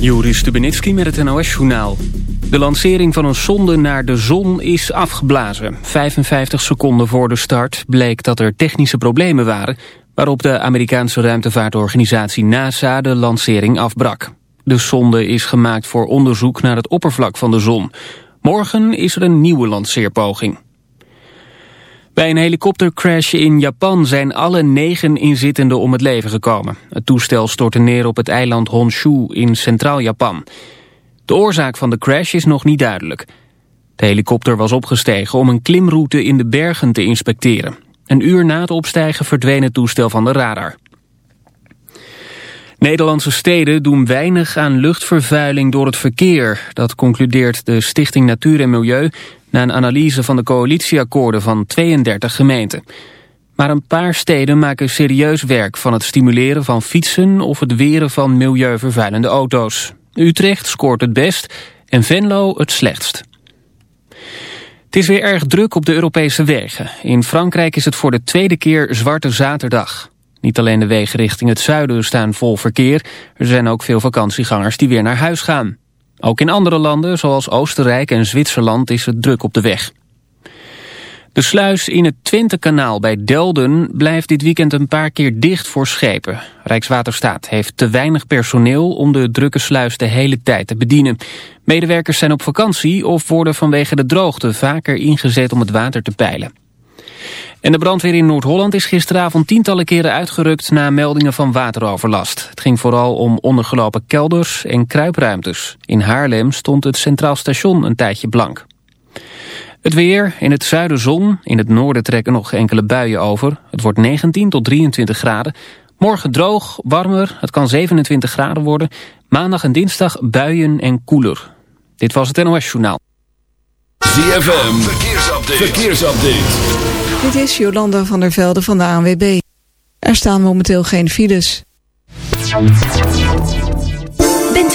Juri Stubenitski met het NOS-journaal. De lancering van een sonde naar de zon is afgeblazen. 55 seconden voor de start bleek dat er technische problemen waren... waarop de Amerikaanse ruimtevaartorganisatie NASA de lancering afbrak. De sonde is gemaakt voor onderzoek naar het oppervlak van de zon. Morgen is er een nieuwe lanceerpoging. Bij een helikoptercrash in Japan zijn alle negen inzittenden om het leven gekomen. Het toestel stortte neer op het eiland Honshu in Centraal-Japan. De oorzaak van de crash is nog niet duidelijk. De helikopter was opgestegen om een klimroute in de bergen te inspecteren. Een uur na het opstijgen verdween het toestel van de radar. Nederlandse steden doen weinig aan luchtvervuiling door het verkeer. Dat concludeert de Stichting Natuur en Milieu na een analyse van de coalitieakkoorden van 32 gemeenten. Maar een paar steden maken serieus werk van het stimuleren van fietsen of het weren van milieuvervuilende auto's. Utrecht scoort het best en Venlo het slechtst. Het is weer erg druk op de Europese wegen. In Frankrijk is het voor de tweede keer Zwarte Zaterdag. Niet alleen de wegen richting het zuiden staan vol verkeer. Er zijn ook veel vakantiegangers die weer naar huis gaan. Ook in andere landen, zoals Oostenrijk en Zwitserland, is het druk op de weg. De sluis in het Twentekanaal bij Delden blijft dit weekend een paar keer dicht voor schepen. Rijkswaterstaat heeft te weinig personeel om de drukke sluis de hele tijd te bedienen. Medewerkers zijn op vakantie of worden vanwege de droogte vaker ingezet om het water te peilen. En de brandweer in Noord-Holland is gisteravond tientallen keren uitgerukt na meldingen van wateroverlast. Het ging vooral om ondergelopen kelders en kruipruimtes. In Haarlem stond het Centraal Station een tijdje blank. Het weer, in het zuiden zon, in het noorden trekken nog enkele buien over. Het wordt 19 tot 23 graden. Morgen droog, warmer, het kan 27 graden worden. Maandag en dinsdag buien en koeler. Dit was het NOS Journaal. ZFM, verkeersupdate. Dit is Jolanda van der Velde van de ANWB. Er staan momenteel geen files.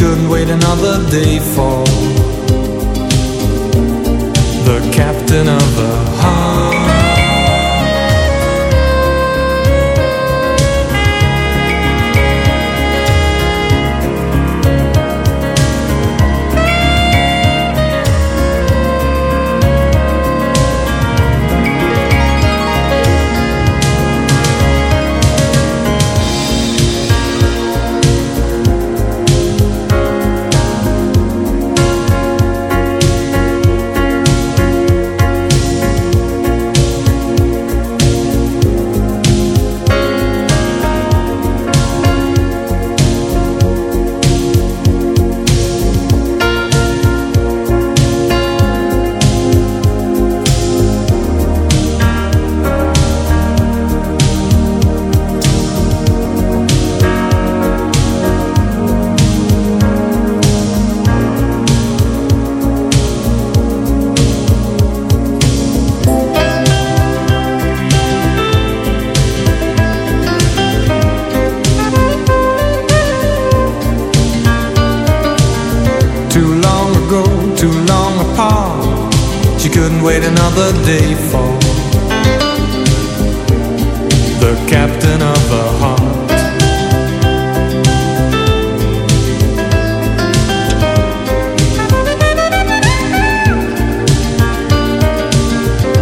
Couldn't wait another day for the captain of her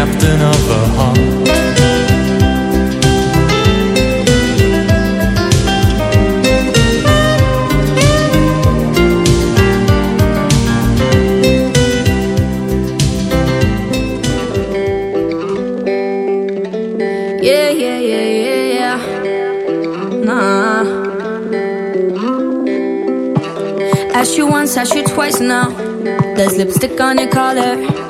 captain of her heart. Yeah, yeah, yeah, yeah, yeah. Nah. Asked you once, asked you twice now. There's lipstick on your collar.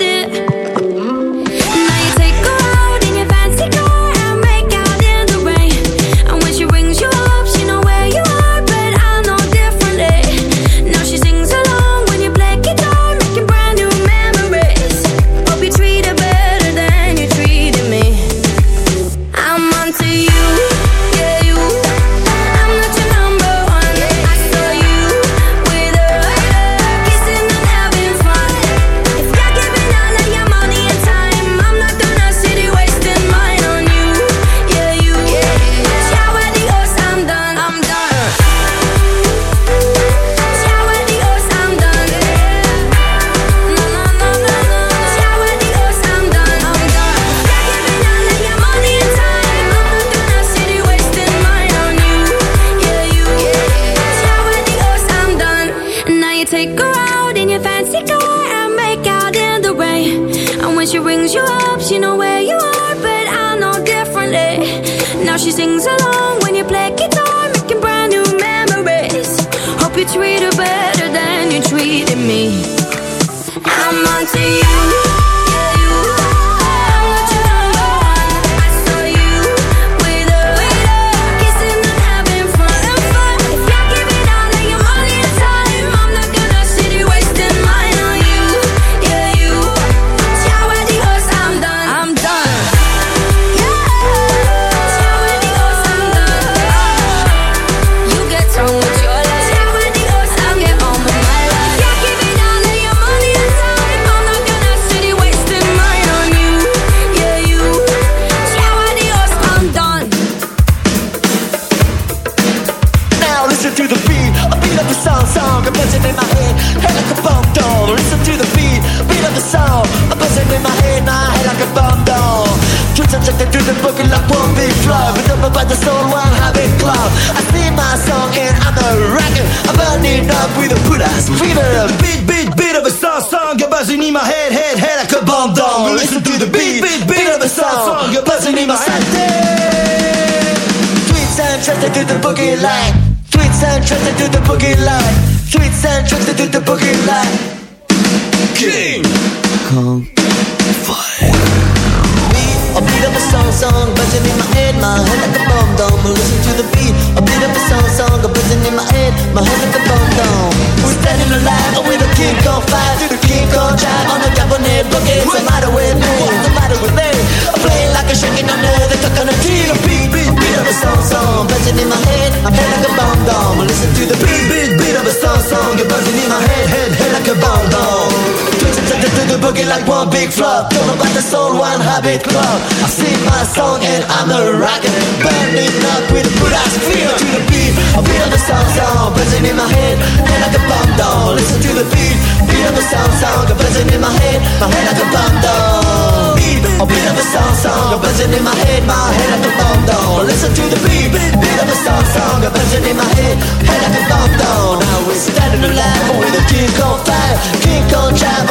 my head, head like a bomb down. Now we're standing alive with a king on fire, king on drive.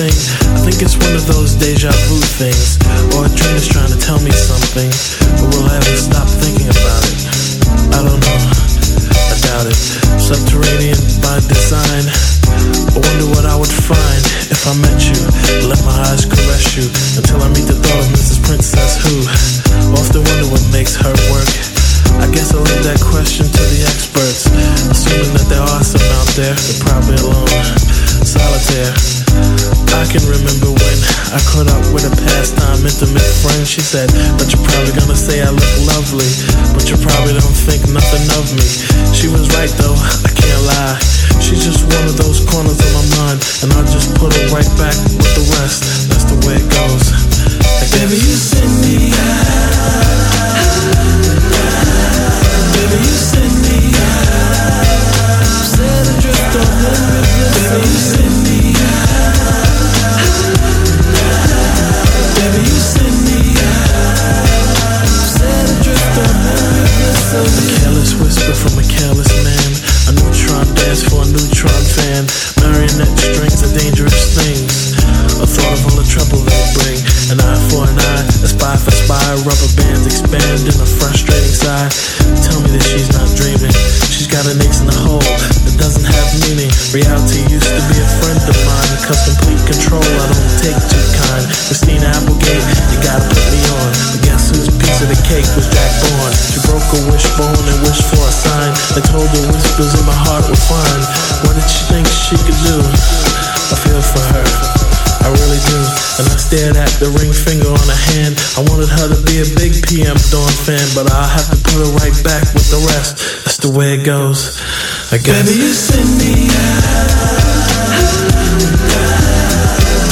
I think it's one of those deja vu things. Or a train is trying to tell me something, but will I ever stop a big PM Dawn fan, but I'll have to put it right back with the rest. That's the way it goes, I guess. Baby, you send me out.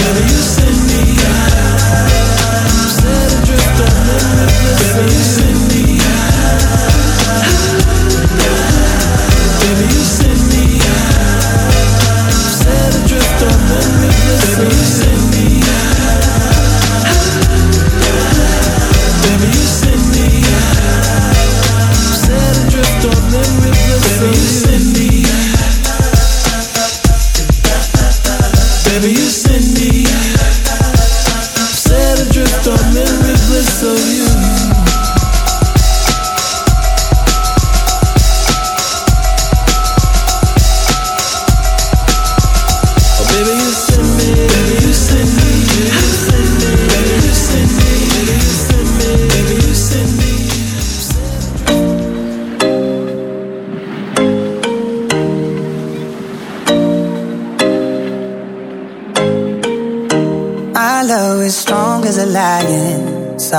Baby, you send me out. Set adrift on the Baby,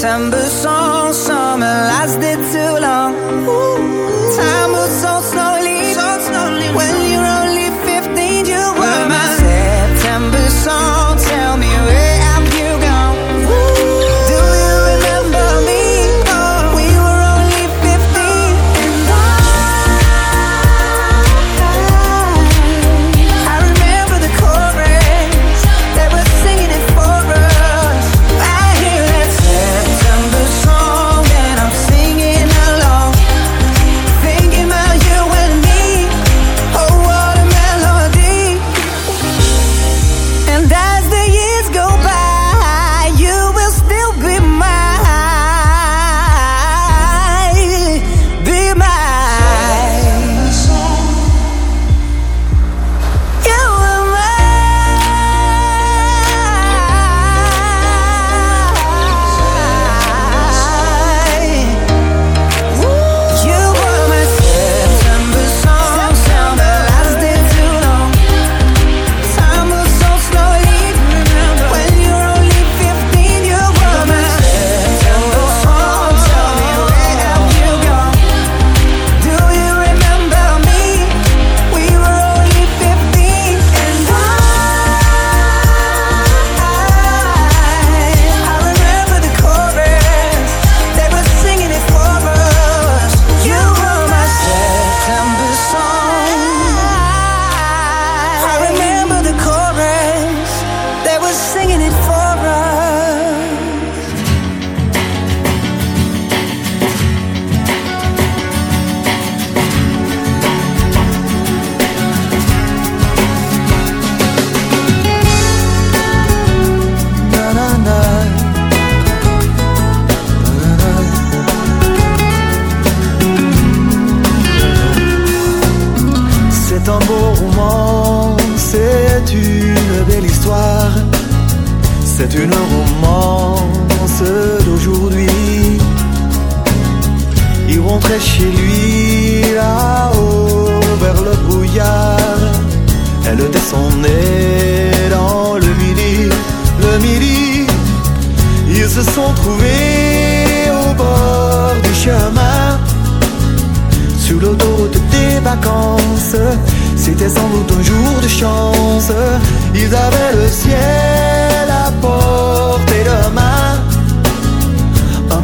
September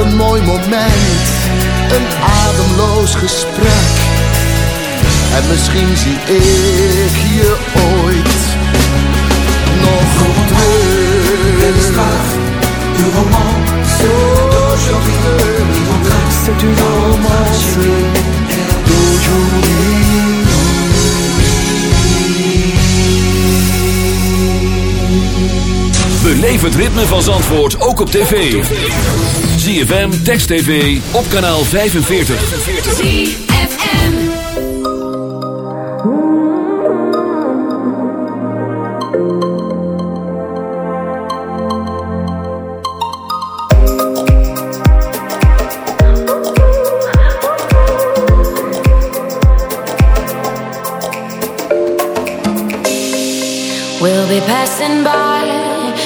een mooi moment, een ademloos gesprek. En misschien zie ik je ooit nog terug. L'histoire du roman d'aujourd'hui. C'est une romance Beleef het ritme van Zandvoort ook op tv. ZFM, Text TV, op kanaal 45. ZFM. We'll be passing by,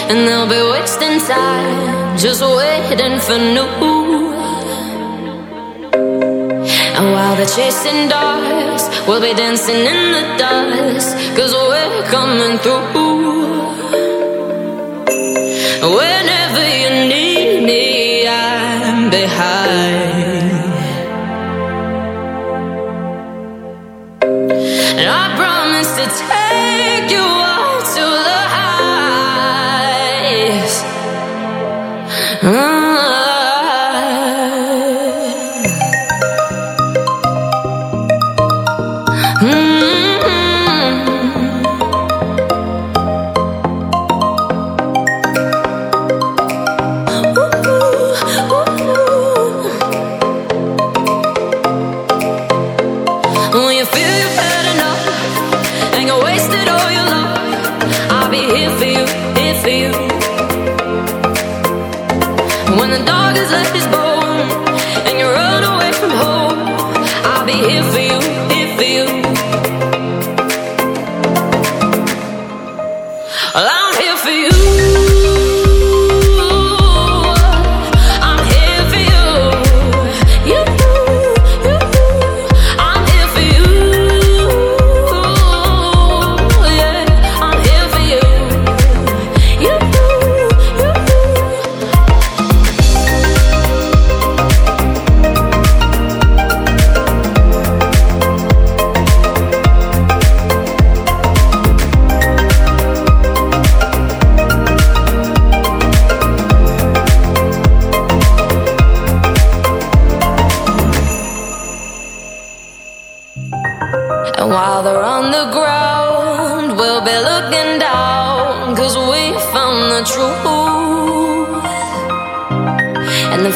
and they'll be wasting time, just waiting for new. And while they're chasing dogs, we'll be dancing in the dust, cause we're coming through. Whenever you need me, I'm behind.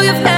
you've had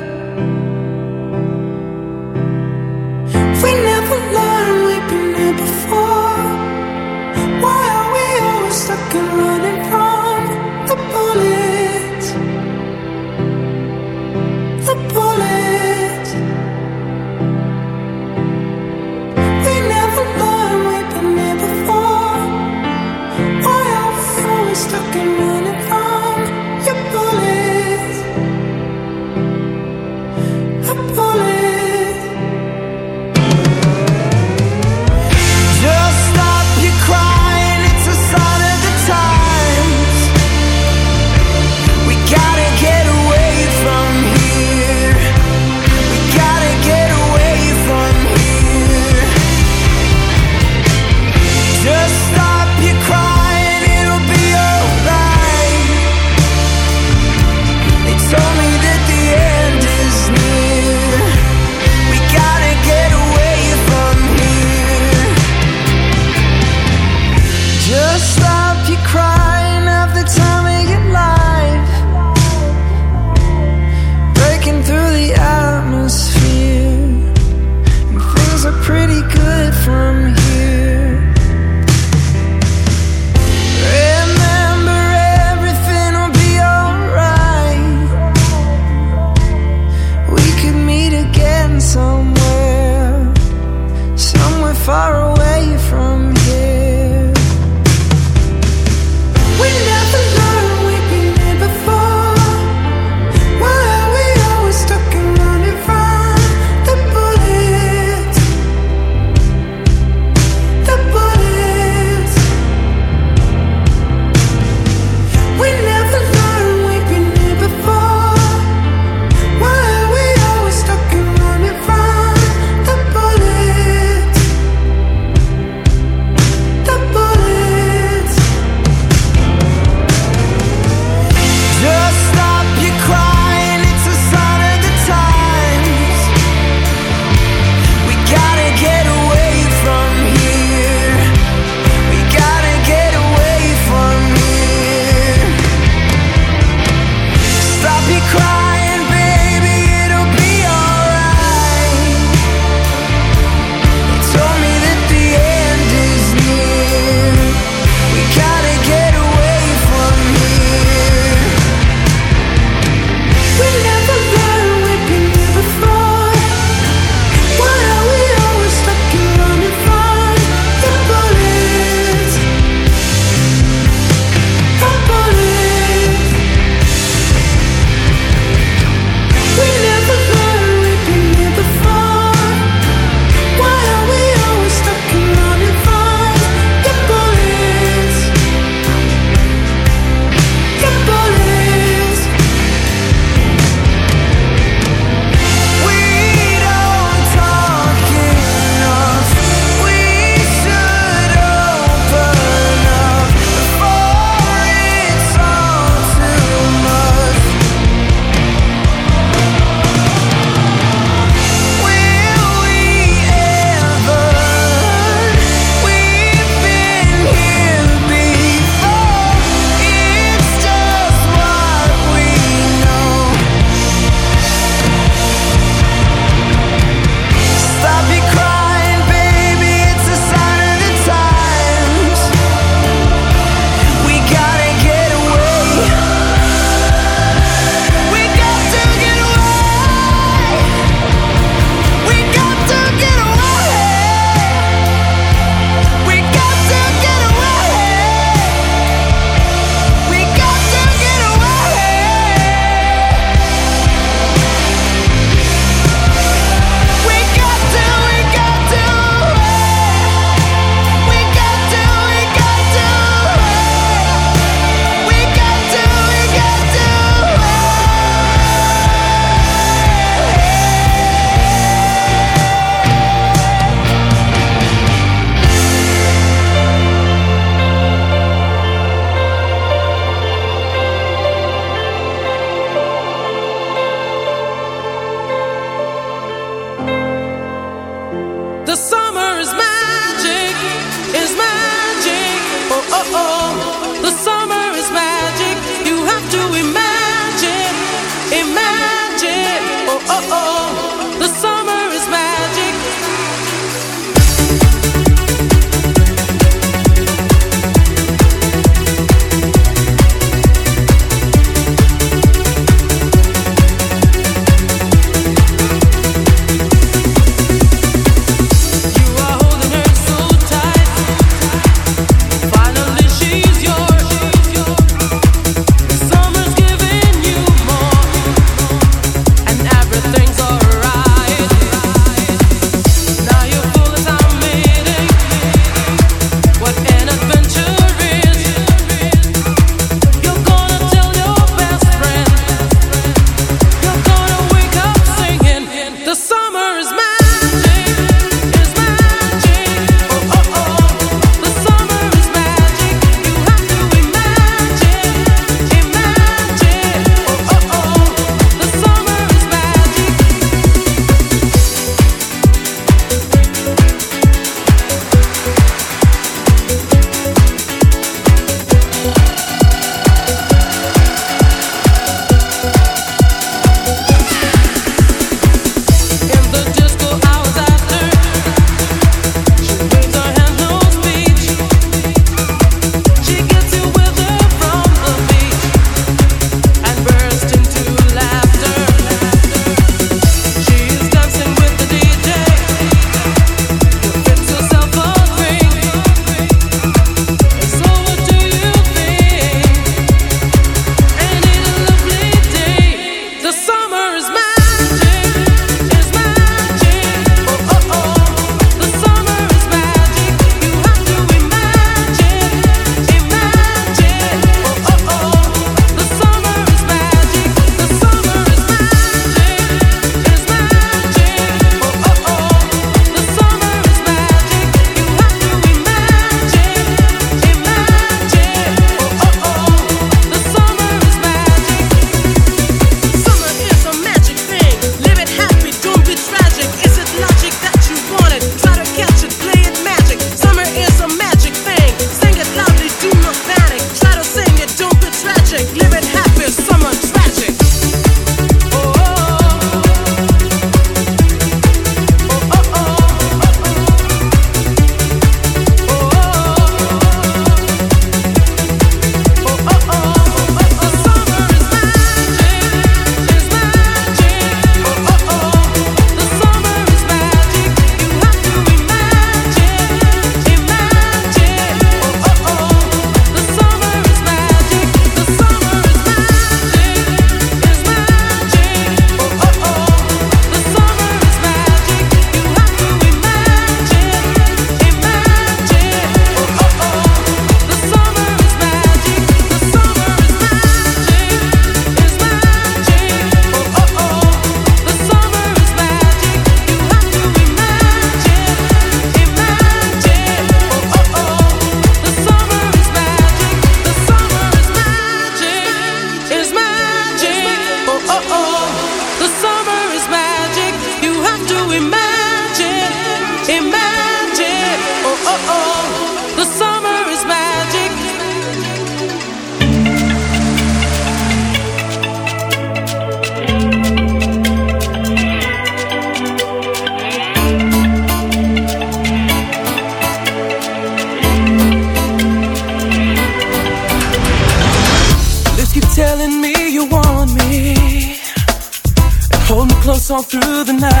on through the night.